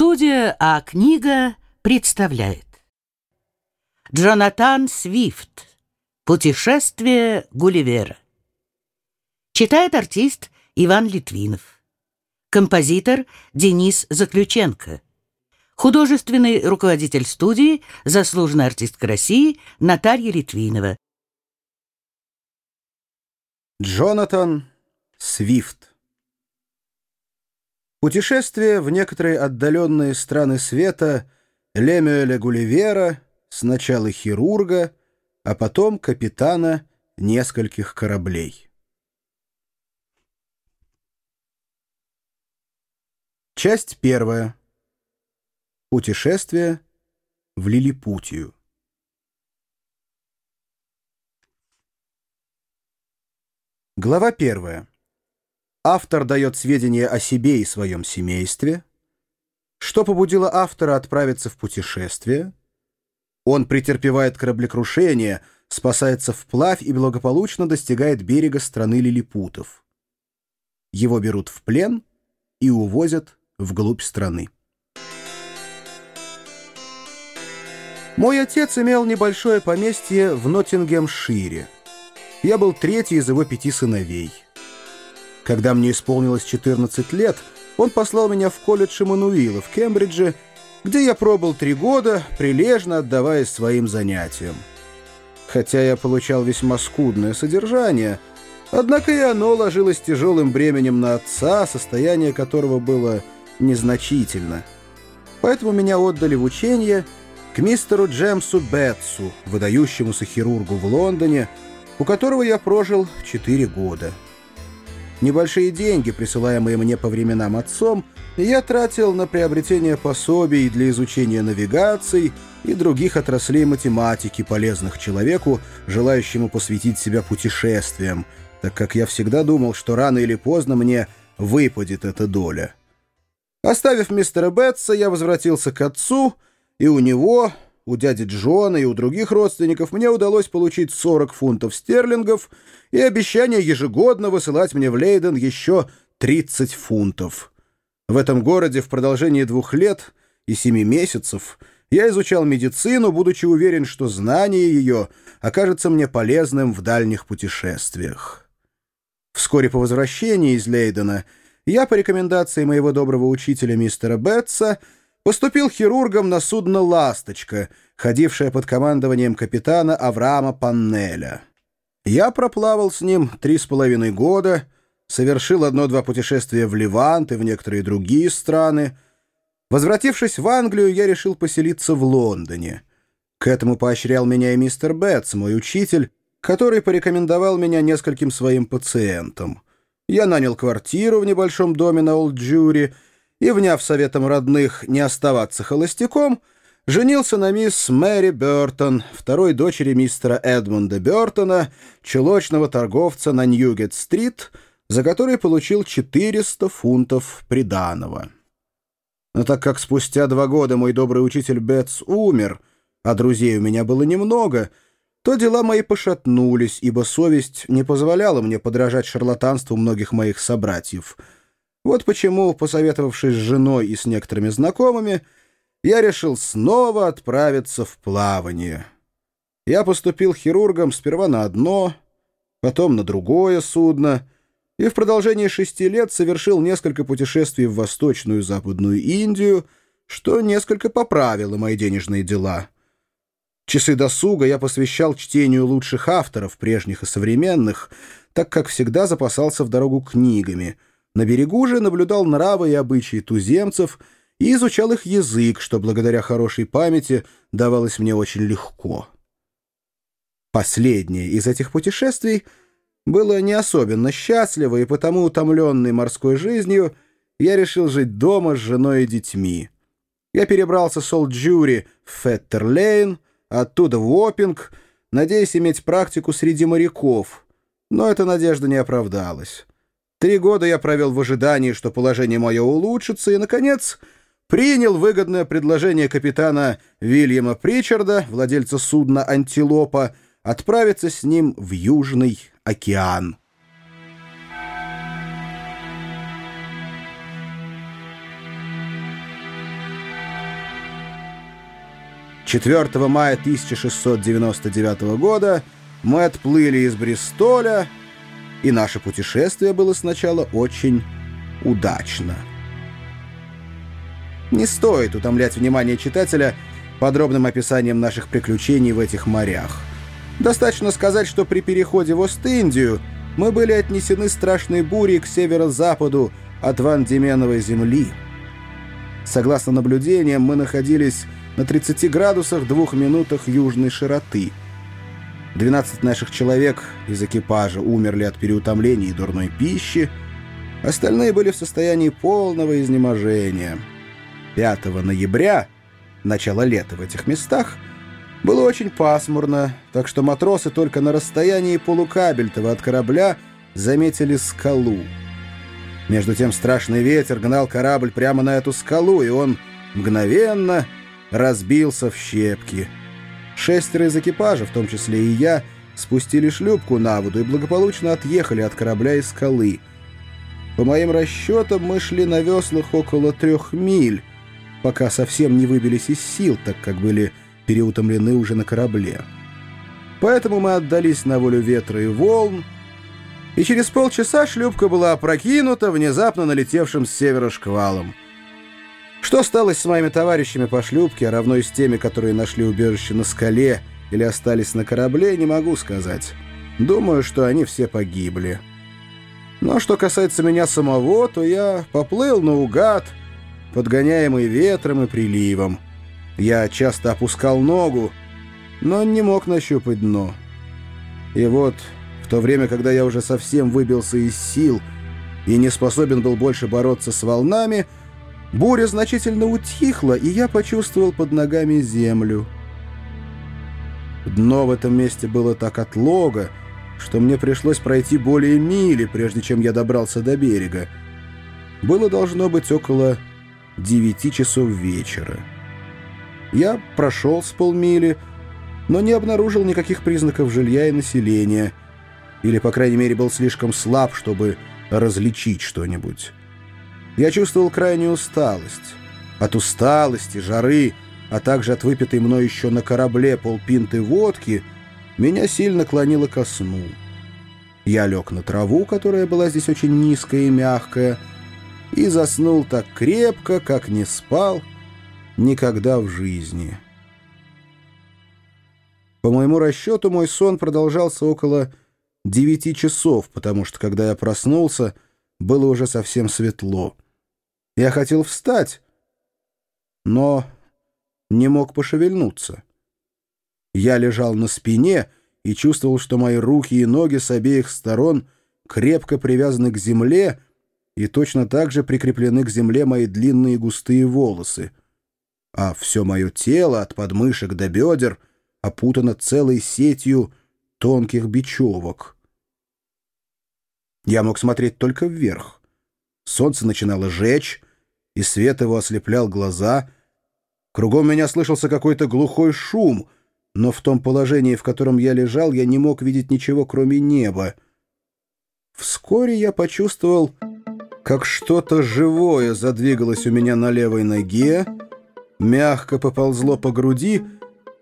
Студия «А книга» представляет. Джонатан Свифт. «Путешествие Гулливера» Читает артист Иван Литвинов. Композитор Денис Заключенко. Художественный руководитель студии, заслуженная артистка России Наталья Литвинова. Джонатан Свифт Путешествие в некоторые отдаленные страны света Лемюэля Гулливера, сначала хирурга, а потом капитана нескольких кораблей. Часть первая. Путешествие в Лилипутию. Глава первая. Автор дает сведения о себе и своем семействе. Что побудило автора отправиться в путешествие? Он претерпевает кораблекрушение, спасается вплавь и благополучно достигает берега страны лилипутов. Его берут в плен и увозят вглубь страны. Мой отец имел небольшое поместье в Ноттингемшире. Я был третий из его пяти сыновей. Когда мне исполнилось 14 лет, он послал меня в колледж Эммануила в Кембридже, где я пробыл три года, прилежно отдаваясь своим занятиям. Хотя я получал весьма скудное содержание, однако и оно ложилось тяжелым бременем на отца, состояние которого было незначительно. Поэтому меня отдали в учение к мистеру Джемсу Бетсу, выдающемуся хирургу в Лондоне, у которого я прожил четыре года. Небольшие деньги, присылаемые мне по временам отцом, я тратил на приобретение пособий для изучения навигаций и других отраслей математики, полезных человеку, желающему посвятить себя путешествиям, так как я всегда думал, что рано или поздно мне выпадет эта доля. Оставив мистера Бетса, я возвратился к отцу, и у него у дяди Джона и у других родственников мне удалось получить 40 фунтов стерлингов и обещание ежегодно высылать мне в Лейден еще 30 фунтов. В этом городе в продолжении двух лет и семи месяцев я изучал медицину, будучи уверен, что знание ее окажется мне полезным в дальних путешествиях. Вскоре по возвращении из Лейдена я по рекомендации моего доброго учителя мистера Бетса поступил хирургом на судно «Ласточка», ходившее под командованием капитана Авраама Паннеля. Я проплавал с ним три с половиной года, совершил одно-два путешествия в Ливант и в некоторые другие страны. Возвратившись в Англию, я решил поселиться в Лондоне. К этому поощрял меня и мистер Бетс, мой учитель, который порекомендовал меня нескольким своим пациентам. Я нанял квартиру в небольшом доме на Олд-Джури — и, вняв советом родных не оставаться холостяком, женился на мисс Мэри Бёртон, второй дочери мистера Эдмунда Бёртона, чулочного торговца на Ньюгет-стрит, за который получил 400 фунтов приданого. Но так как спустя два года мой добрый учитель Бетс умер, а друзей у меня было немного, то дела мои пошатнулись, ибо совесть не позволяла мне подражать шарлатанству многих моих собратьев — вот почему, посоветовавшись с женой и с некоторыми знакомыми, я решил снова отправиться в плавание. Я поступил хирургом сперва на одно, потом на другое судно, и в продолжении шести лет совершил несколько путешествий в Восточную и Западную Индию, что несколько поправило мои денежные дела. Часы досуга я посвящал чтению лучших авторов, прежних и современных, так как всегда запасался в дорогу книгами — на берегу же наблюдал нравы и обычаи туземцев и изучал их язык, что благодаря хорошей памяти давалось мне очень легко. Последнее из этих путешествий было не особенно счастливо, и потому, утомленный морской жизнью, я решил жить дома с женой и детьми. Я перебрался с Олджури в Феттерлейн, оттуда в Уоппинг, надеясь иметь практику среди моряков, но эта надежда не оправдалась. Три года я провел в ожидании, что положение мое улучшится, и, наконец, принял выгодное предложение капитана Вильяма Причарда, владельца судна «Антилопа», отправиться с ним в Южный океан. 4 мая 1699 года мы отплыли из Бристоля, и наше путешествие было сначала очень удачно. Не стоит утомлять внимание читателя подробным описанием наших приключений в этих морях. Достаточно сказать, что при переходе в Ост-Индию мы были отнесены страшной бурей к северо-западу от Ван-Дименовой земли. Согласно наблюдениям, мы находились на 30 градусах 2 минутах южной широты. 12 наших человек из экипажа умерли от переутомления и дурной пищи, остальные были в состоянии полного изнеможения. 5 ноября, начало лета в этих местах, было очень пасмурно, так что матросы только на расстоянии полукабельтова от корабля заметили скалу. Между тем страшный ветер гнал корабль прямо на эту скалу, и он мгновенно разбился в щепки. Шестеро из экипажа, в том числе и я, спустили шлюпку на воду и благополучно отъехали от корабля и скалы. По моим расчетам, мы шли на веслах около трех миль, пока совсем не выбились из сил, так как были переутомлены уже на корабле. Поэтому мы отдались на волю ветра и волн, и через полчаса шлюпка была опрокинута внезапно налетевшим с севера шквалом. Что стало с моими товарищами по шлюпке, а равно и с теми, которые нашли убежище на скале или остались на корабле, не могу сказать. Думаю, что они все погибли. Но что касается меня самого, то я поплыл наугад, подгоняемый ветром и приливом. Я часто опускал ногу, но не мог нащупать дно. И вот то время, когда я уже совсем выбился из сил и не способен был больше бороться с волнами, буря значительно утихла, и я почувствовал под ногами землю. Дно в этом месте было так отлого, что мне пришлось пройти более мили, прежде чем я добрался до берега. Было должно быть около девяти часов вечера. Я прошел с полмили, но не обнаружил никаких признаков жилья и населения — или, по крайней мере, был слишком слаб, чтобы различить что-нибудь. Я чувствовал крайнюю усталость. От усталости, жары, а также от выпитой мной еще на корабле полпинты водки, меня сильно клонило ко сну. Я лег на траву, которая была здесь очень низкая и мягкая, и заснул так крепко, как не спал никогда в жизни. По моему расчету, мой сон продолжался около девяти часов, потому что, когда я проснулся, было уже совсем светло. Я хотел встать, но не мог пошевельнуться. Я лежал на спине и чувствовал, что мои руки и ноги с обеих сторон крепко привязаны к земле и точно так же прикреплены к земле мои длинные густые волосы, а все мое тело от подмышек до бедер опутано целой сетью тонких бечевок. Я мог смотреть только вверх. Солнце начинало жечь, и свет его ослеплял глаза. Кругом меня слышался какой-то глухой шум, но в том положении, в котором я лежал, я не мог видеть ничего, кроме неба. Вскоре я почувствовал, как что-то живое задвигалось у меня на левой ноге, мягко поползло по груди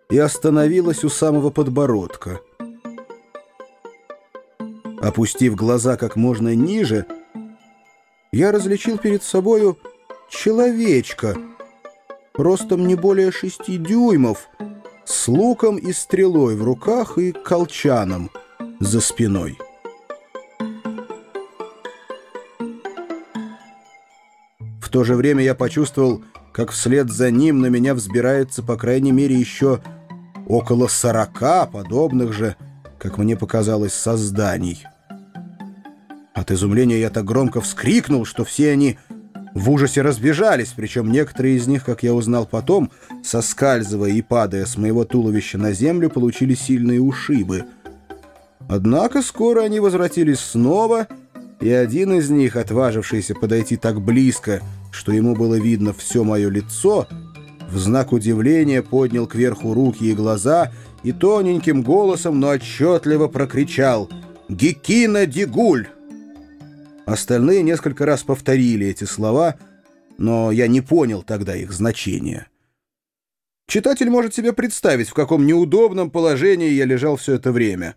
и остановилось у самого подбородка. Опустив глаза как можно ниже, я различил перед собою человечка, ростом не более шести дюймов, с луком и стрелой в руках и колчаном за спиной. В то же время я почувствовал, как вслед за ним на меня взбирается, по крайней мере, еще около сорока подобных же как мне показалось, созданий. От изумления я так громко вскрикнул, что все они в ужасе разбежались, причем некоторые из них, как я узнал потом, соскальзывая и падая с моего туловища на землю, получили сильные ушибы. Однако скоро они возвратились снова, и один из них, отважившийся подойти так близко, что ему было видно все мое лицо, в знак удивления поднял кверху руки и глаза и тоненьким голосом, но отчетливо прокричал «Гекина Дигуль!». Остальные несколько раз повторили эти слова, но я не понял тогда их значения. Читатель может себе представить, в каком неудобном положении я лежал все это время.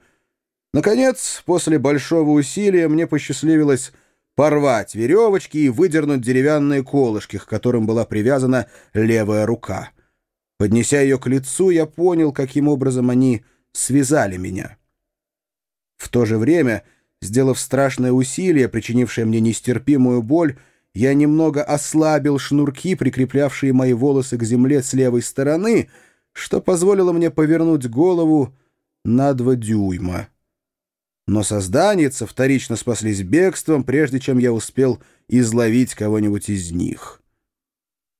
Наконец, после большого усилия мне посчастливилось порвать веревочки и выдернуть деревянные колышки, к которым была привязана левая рука. Поднеся ее к лицу, я понял, каким образом они связали меня. В то же время, сделав страшное усилие, причинившее мне нестерпимую боль, я немного ослабил шнурки, прикреплявшие мои волосы к земле с левой стороны, что позволило мне повернуть голову на два дюйма. Но созданицы вторично спаслись бегством, прежде чем я успел изловить кого-нибудь из них.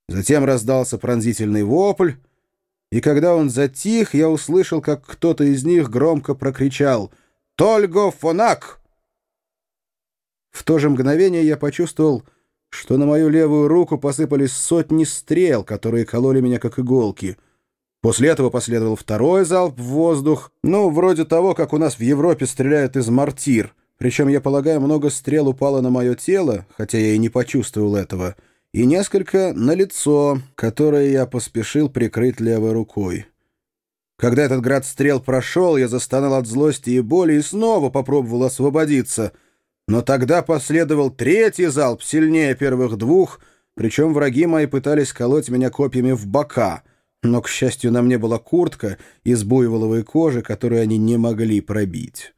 Затем раздался пронзительный вопль, и когда он затих, я услышал, как кто-то из них громко прокричал «Тольго фонак!». В то же мгновение я почувствовал, что на мою левую руку посыпались сотни стрел, которые кололи меня как иголки. После этого последовал второй залп в воздух, ну, вроде того, как у нас в Европе стреляют из мортир. Причем, я полагаю, много стрел упало на мое тело, хотя я и не почувствовал этого, и несколько на лицо, которое я поспешил прикрыть левой рукой. Когда этот град стрел прошел, я застонал от злости и боли и снова попробовал освободиться — но тогда последовал третий залп, сильнее первых двух, причем враги мои пытались колоть меня копьями в бока, но, к счастью, на мне была куртка из буйволовой кожи, которую они не могли пробить.